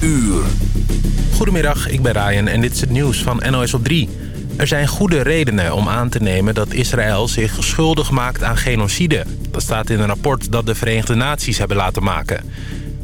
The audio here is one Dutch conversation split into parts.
uur. Goedemiddag, ik ben Ryan en dit is het nieuws van NOS op 3. Er zijn goede redenen om aan te nemen dat Israël zich schuldig maakt aan genocide. Dat staat in een rapport dat de Verenigde Naties hebben laten maken.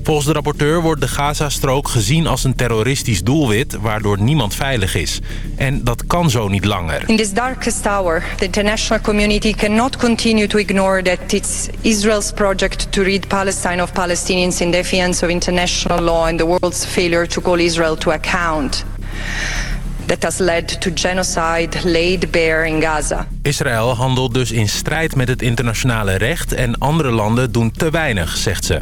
Volgens de rapporteur wordt de Gazastrook gezien als een terroristisch doelwit... waardoor niemand veilig is. En dat kan zo niet langer. In this darkest hour, the international community cannot continue to ignore that it's Israel's project to rid Palestine of Palestinians in defiance of international law and the world's failure to call Israel to account that has led to genocide laid bare in Gaza. Israël handelt dus in strijd met het internationale recht... en andere landen doen te weinig, zegt ze.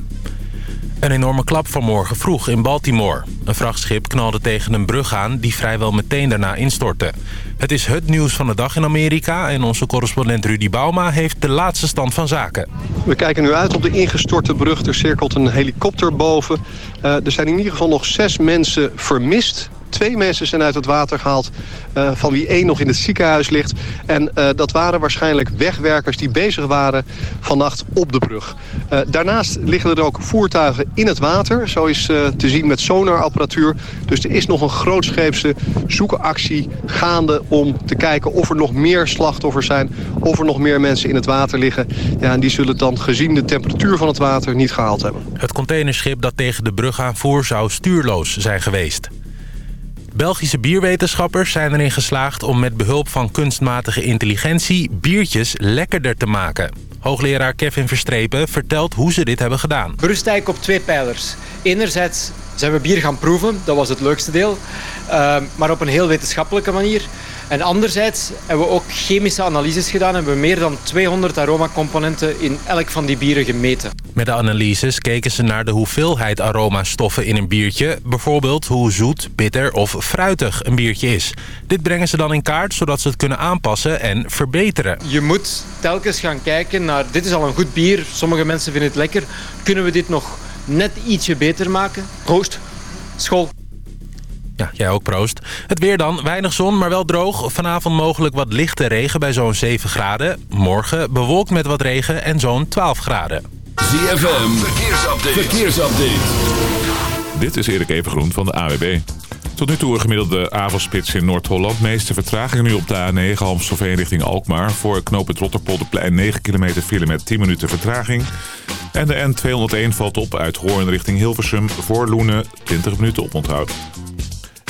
Een enorme klap vanmorgen vroeg in Baltimore. Een vrachtschip knalde tegen een brug aan die vrijwel meteen daarna instortte. Het is het nieuws van de dag in Amerika... en onze correspondent Rudy Bauma heeft de laatste stand van zaken. We kijken nu uit op de ingestorte brug. Er cirkelt een helikopter boven. Uh, er zijn in ieder geval nog zes mensen vermist Twee mensen zijn uit het water gehaald, uh, van wie één nog in het ziekenhuis ligt. En uh, dat waren waarschijnlijk wegwerkers die bezig waren vannacht op de brug. Uh, daarnaast liggen er ook voertuigen in het water. Zo is te zien met sonarapparatuur. Dus er is nog een grootscheepse zoekactie gaande om te kijken of er nog meer slachtoffers zijn. Of er nog meer mensen in het water liggen. Ja, en die zullen dan gezien de temperatuur van het water niet gehaald hebben. Het containerschip dat tegen de brug aanvoer zou stuurloos zijn geweest. Belgische bierwetenschappers zijn erin geslaagd om met behulp van kunstmatige intelligentie biertjes lekkerder te maken. Hoogleraar Kevin Verstrepen vertelt hoe ze dit hebben gedaan. Berust eigenlijk op twee pijlers. Enerzijds zijn we bier gaan proeven, dat was het leukste deel. Uh, maar op een heel wetenschappelijke manier. En anderzijds hebben we ook chemische analyses gedaan... en hebben we meer dan 200 aromacomponenten in elk van die bieren gemeten. Met de analyses keken ze naar de hoeveelheid aromastoffen in een biertje. Bijvoorbeeld hoe zoet, bitter of fruitig een biertje is. Dit brengen ze dan in kaart zodat ze het kunnen aanpassen en verbeteren. Je moet telkens gaan kijken naar... dit is al een goed bier, sommige mensen vinden het lekker. Kunnen we dit nog net ietsje beter maken? Proost, school. Ja, jij ook proost. Het weer dan, weinig zon, maar wel droog. Vanavond mogelijk wat lichte regen bij zo'n 7 graden. Morgen bewolkt met wat regen en zo'n 12 graden. ZFM, verkeersupdate. verkeersupdate. Dit is Erik Evengroen van de AWB. Tot nu toe een gemiddelde avondspits in Noord-Holland. Meeste vertragingen nu op de A9 Amstelveen richting Alkmaar. Voor knooppunt Rotterpolderplein 9 kilometer file met 10 minuten vertraging. En de N201 valt op uit Hoorn richting Hilversum. Voor Loenen 20 minuten oponthoud.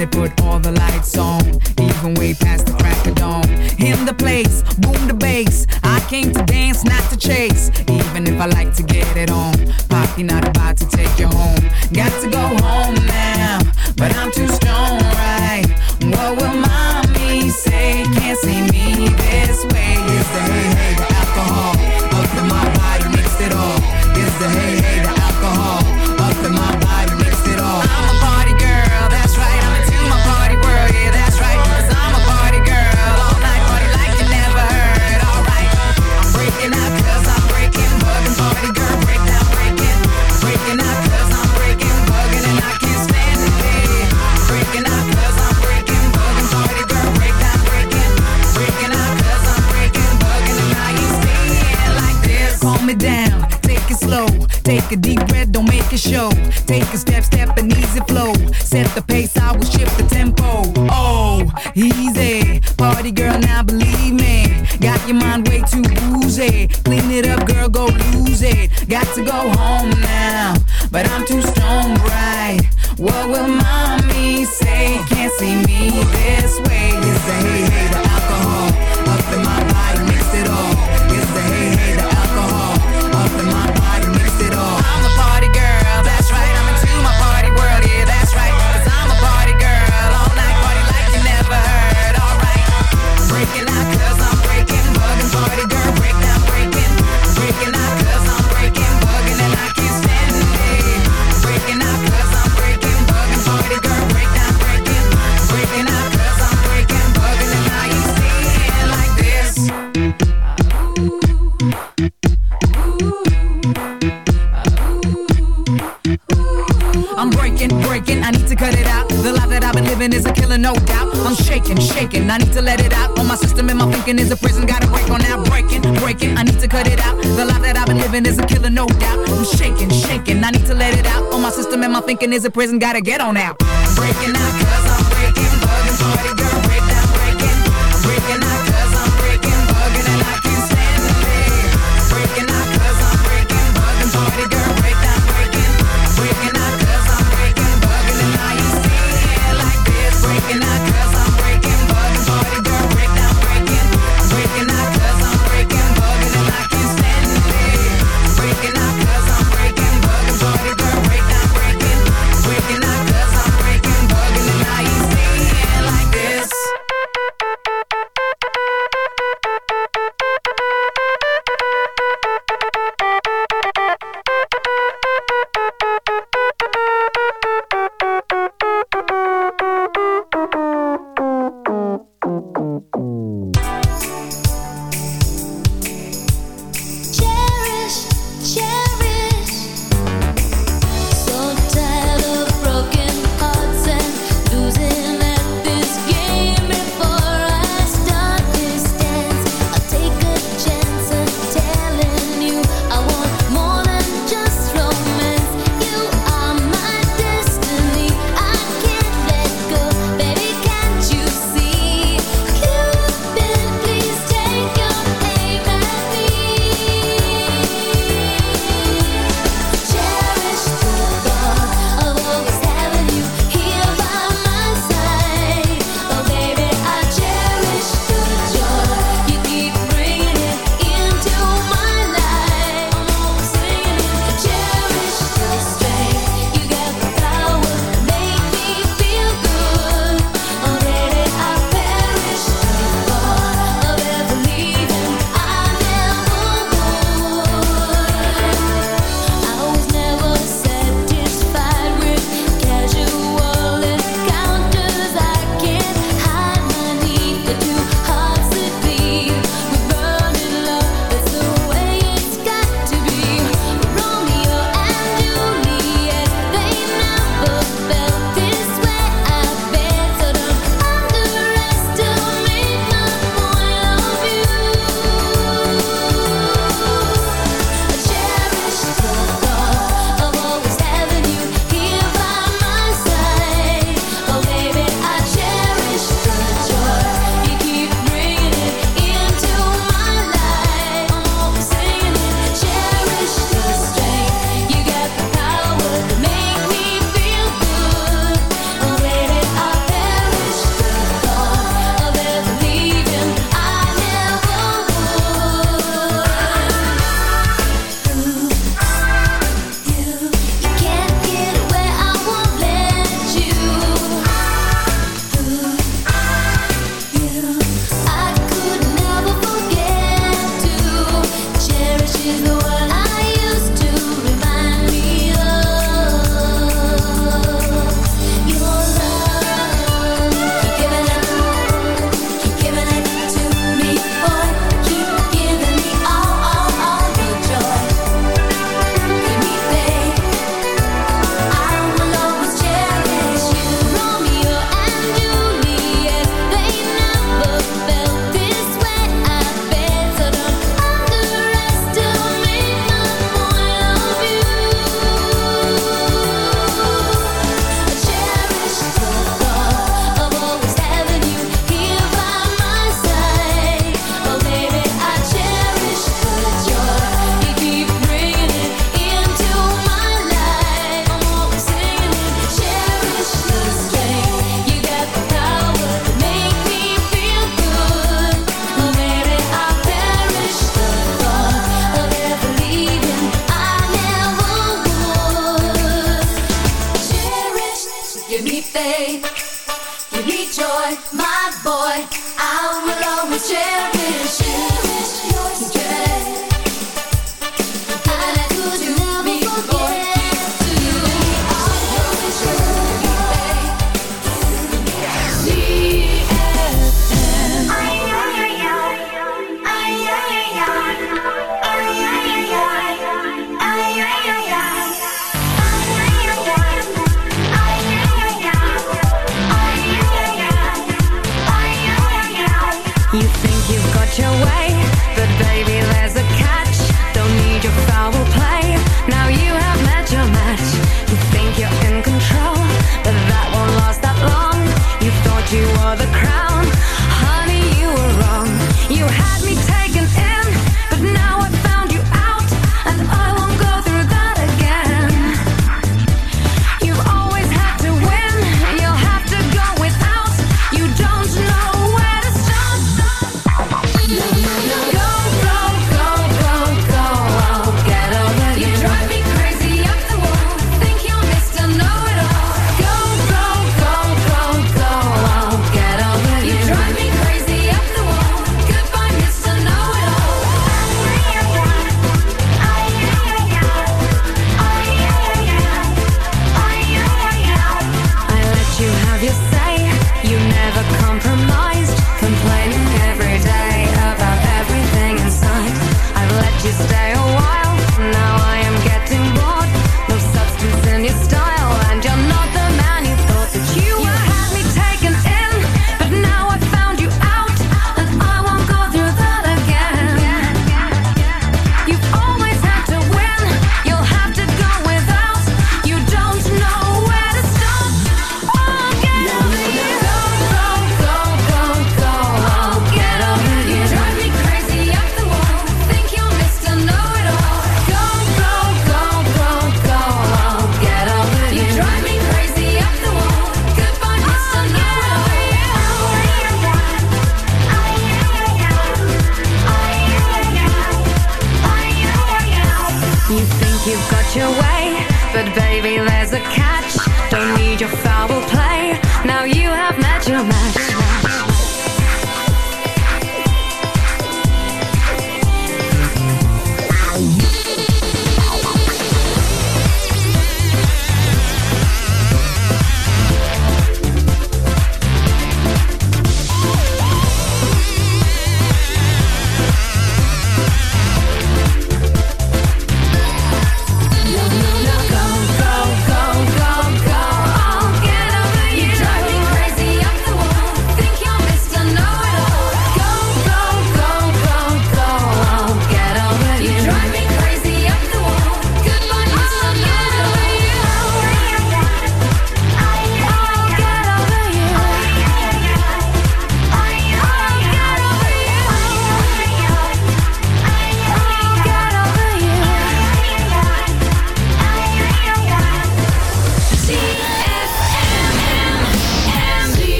Report. I need to let it out. All my system and my thinking is a prison. Gotta break on that breaking, breaking. I need to cut it out. The life that I've been living is a killer, no doubt. I'm shaking, shaking. I need to let it out. All my system and my thinking is a prison. Gotta get on out. Breaking out, cause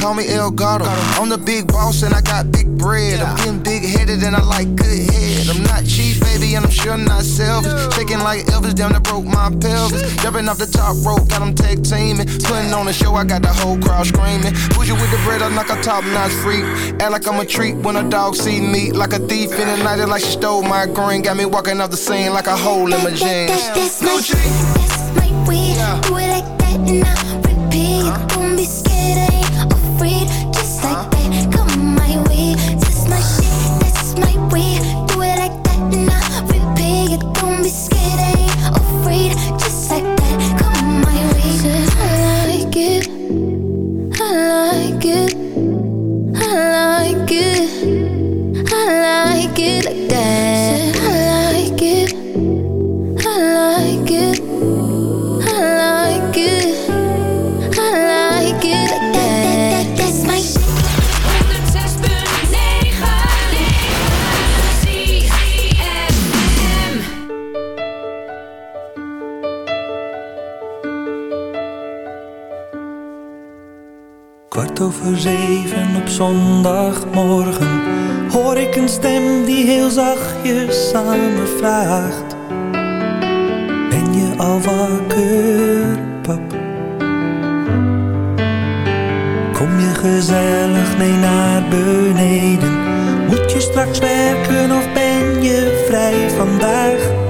call me El Gato. I'm the big boss and I got big bread. I'm getting big headed and I like good head. I'm not cheap, baby, and I'm sure not selfish. Shaking like Elvis, damn, that broke my pelvis. Jumping off the top rope, got them tag teaming. Putting on a show, I got the whole crowd screaming. Bougie with the bread, I'm like a top notch freak. Act like I'm a treat when a dog see me. Like a thief in the night, it like she stole my green. Got me walking off the scene like a hole in my jeans. That's my that's my way. Do it like that and I repeat. Be zondagmorgen hoor ik een stem die heel zachtjes me vraagt: Ben je al wakker, pap? Kom je gezellig mee naar beneden? Moet je straks werken of ben je vrij vandaag?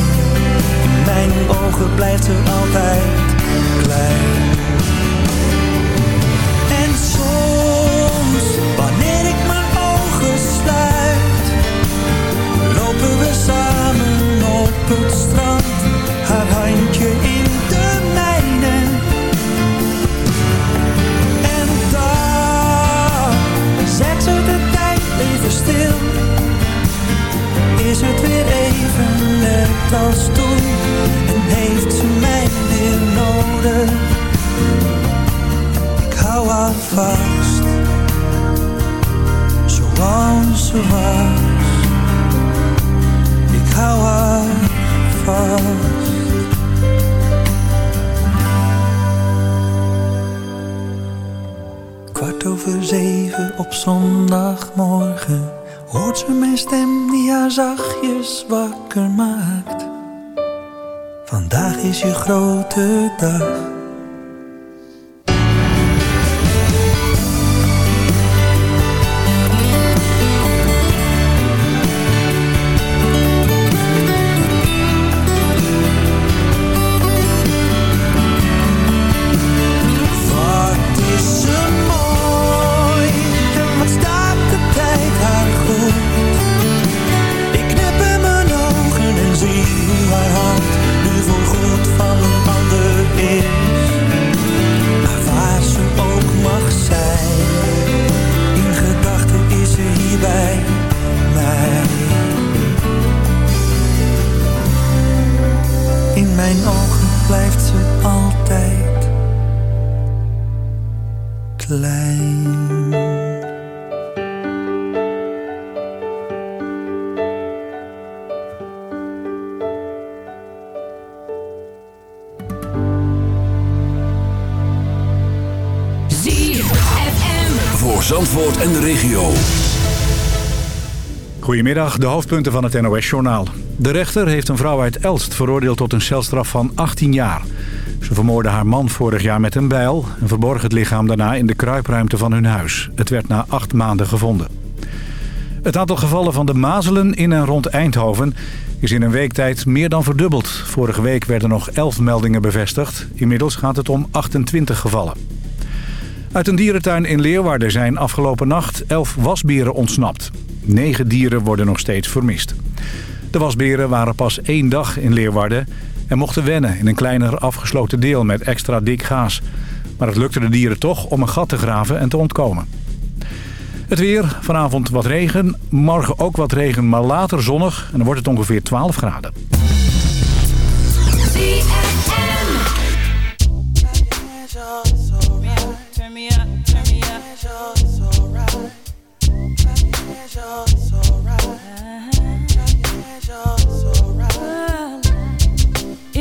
mijn ogen blijven altijd klein. En soms, wanneer ik mijn ogen sluit, lopen we samen op het strand, haar handje in grote dag. Goedemiddag, de hoofdpunten van het NOS-journaal. De rechter heeft een vrouw uit Elst veroordeeld tot een celstraf van 18 jaar. Ze vermoordde haar man vorig jaar met een bijl... en verborg het lichaam daarna in de kruipruimte van hun huis. Het werd na acht maanden gevonden. Het aantal gevallen van de mazelen in en rond Eindhoven... is in een week tijd meer dan verdubbeld. Vorige week werden nog 11 meldingen bevestigd. Inmiddels gaat het om 28 gevallen. Uit een dierentuin in Leeuwarden zijn afgelopen nacht 11 wasberen ontsnapt. Negen dieren worden nog steeds vermist. De wasberen waren pas één dag in Leeuwarden en mochten wennen in een kleiner afgesloten deel met extra dik gaas. Maar het lukte de dieren toch om een gat te graven en te ontkomen. Het weer, vanavond wat regen, morgen ook wat regen, maar later zonnig en dan wordt het ongeveer 12 graden.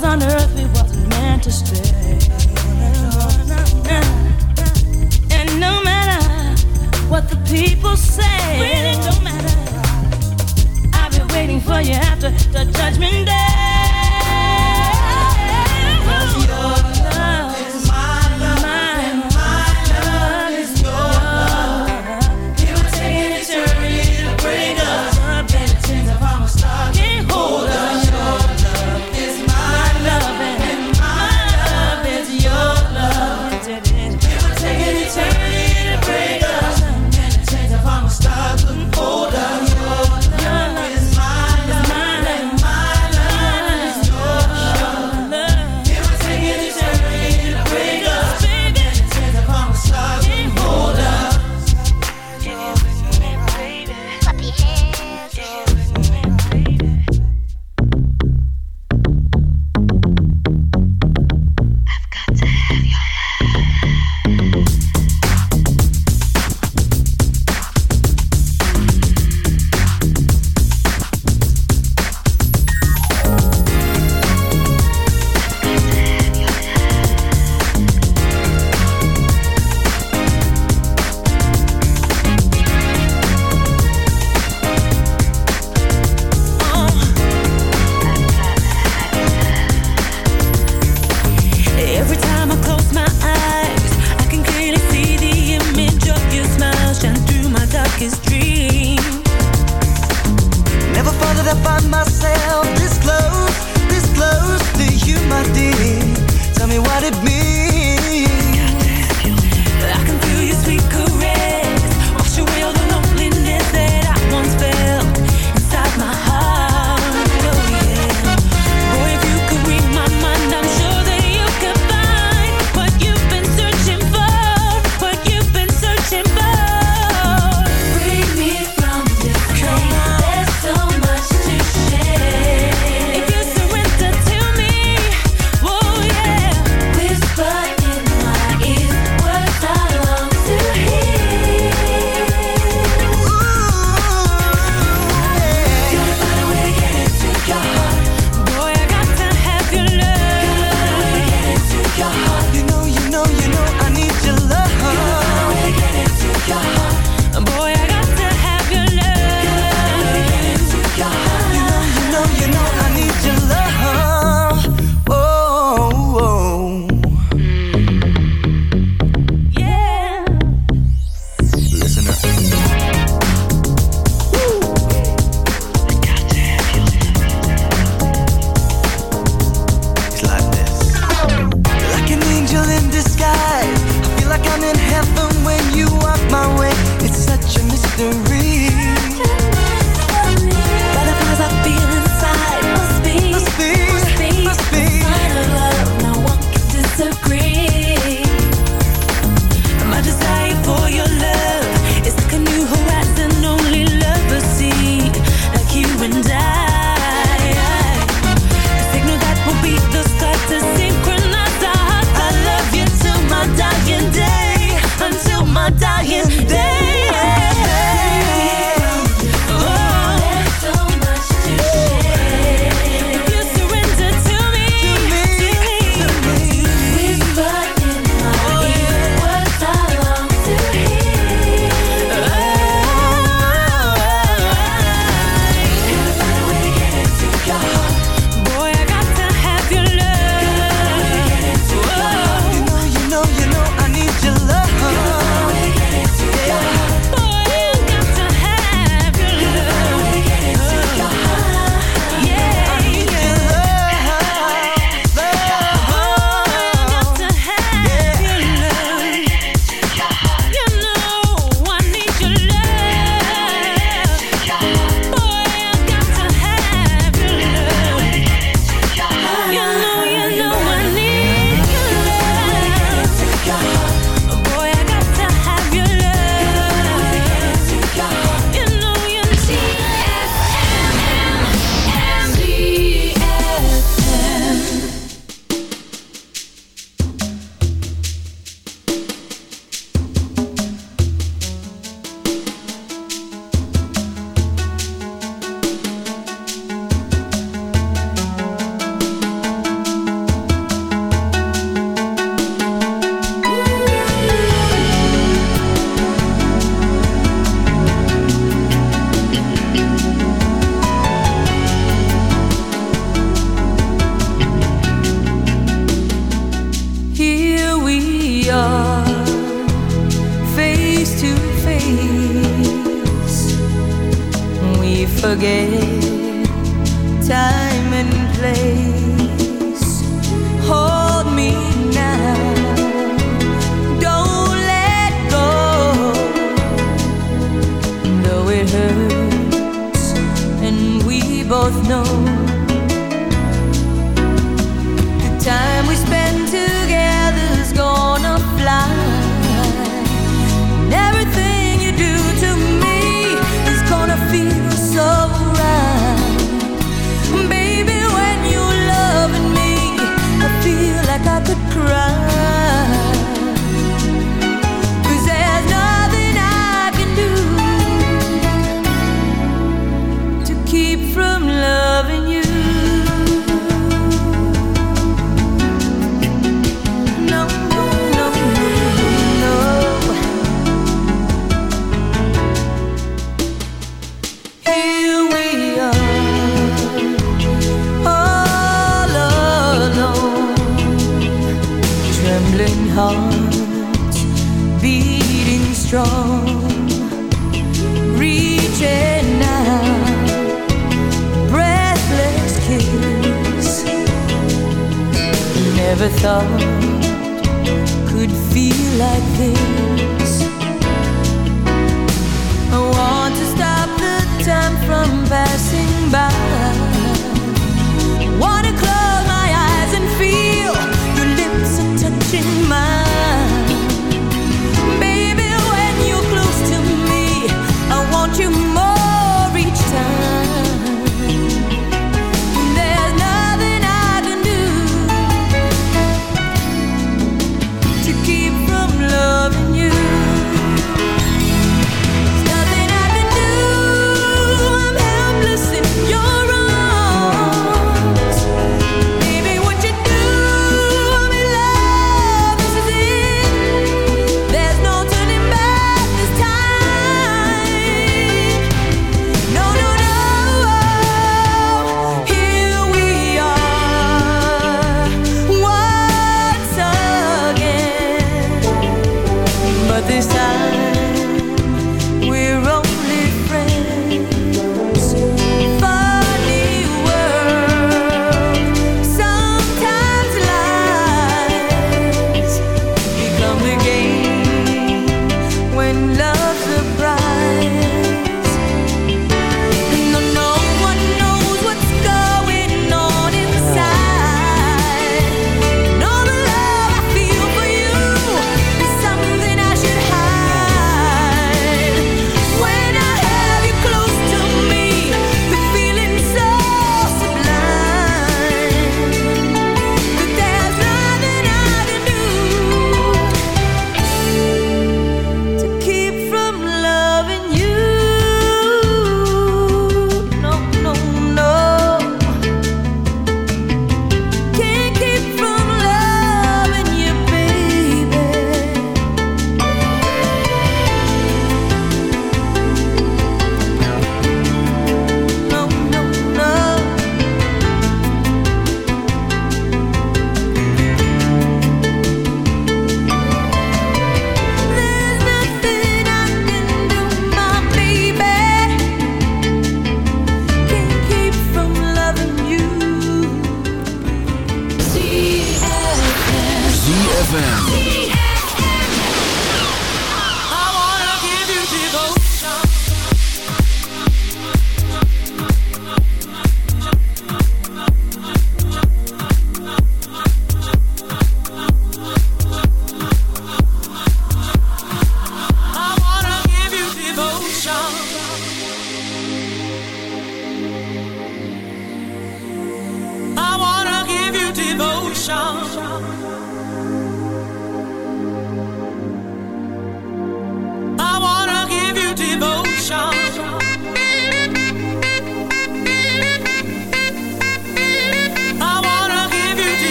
was on earth.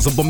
sounds of the